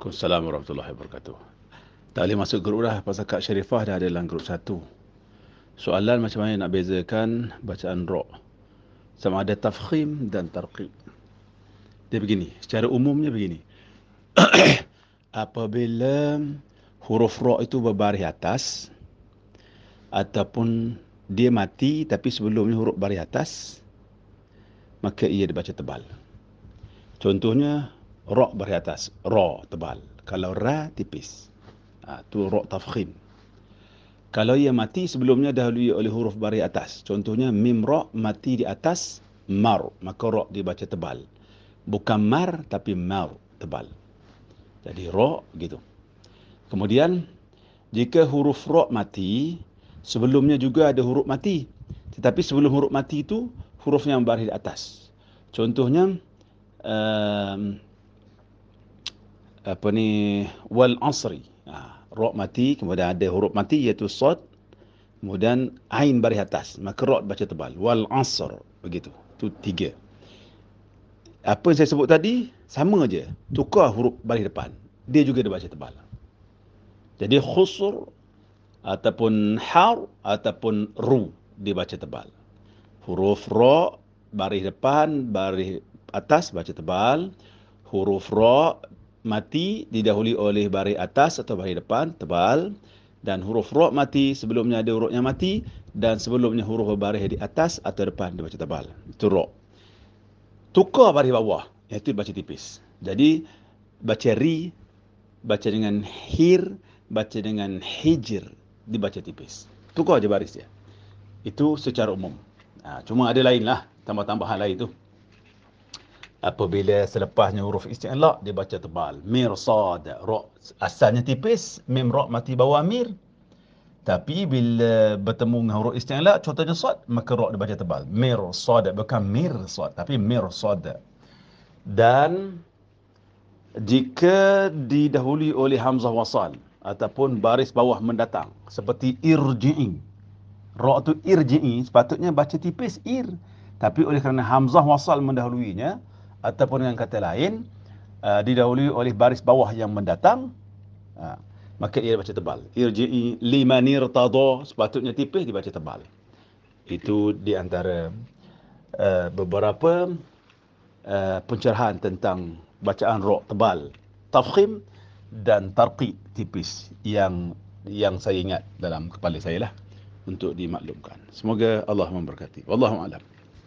Assalamualaikum warahmatullahi wabarakatuh. Tak boleh masuk grup dah pasal Kak Sharifah dah ada dalam grup satu. Soalan macam mana nak bezakan bacaan ra' sama ada tafkhim dan tarqiq. Dia begini, secara umumnya begini. Apabila huruf ra' itu berbaris atas ataupun dia mati tapi sebelumnya huruf baris atas maka ia dibaca tebal. Contohnya ra bari atas, ra tebal. Kalau ra tipis. Ha, tu ra tafkhim. Kalau ia mati sebelumnya dahului oleh huruf bari atas. Contohnya mim ra mati di atas mar, maka ra dibaca tebal. Bukan mar tapi mar tebal. Jadi ra gitu. Kemudian jika huruf ra mati sebelumnya juga ada huruf mati. Tetapi sebelum huruf mati itu huruf yang baris di atas. Contohnya um, apa ni wal asri. Ha, ra mati kemudian ada huruf mati iaitu sad kemudian ain baris atas maka ra baca tebal. Wal asr begitu. Tu tiga. Apa yang saya sebut tadi sama aja tukar huruf baris depan. Dia juga dibaca tebal. Jadi khusur ataupun har ataupun ru dibaca tebal. Huruf ra baris depan baris atas baca tebal. Huruf ra mati didahului oleh baris atas atau baris depan tebal. Dan huruf ra mati sebelumnya ada huruf yang mati dan sebelumnya huruf baris di atas atau depan dibaca tebal. Itu ra. Tukar baris bawah. Iaitu baca tipis. Jadi baca ri baca dengan hir baca dengan hijr dibaca tipis. Tukar aja baris dia. Itu secara umum. Ha, cuma ada lain lah tambah-tambahan lain tu apabila selepasnya huruf isti'la dia baca tebal. Mirsad ra. Asalnya tipis mim ra mati bawah mir. Tapi bila bertemu dengan huruf isti'la contohnya sad maka ra dibaca tebal. Mirsad bukan mirsad tapi mirsad dan jika didahului oleh hamzah wasal ataupun baris bawah mendatang seperti irji'i. Ra tu irji'i sepatutnya baca tipis ir. Tapi oleh kerana hamzah wasal mendahuluinya ataupun dengan kata lain uh, didahului oleh baris bawah yang mendatang uh, maka ia baca tebal. Irji'i liman irtada sepatutnya tipis dibaca tebal. Itu di antara uh, beberapa uh, pencerahan tentang bacaan ra tebal. Tafkhim dan tarqiq tipis yang yang saya ingat dalam kepala saya lah untuk dimaklumkan. Semoga Allah memberkati. Wallahu alam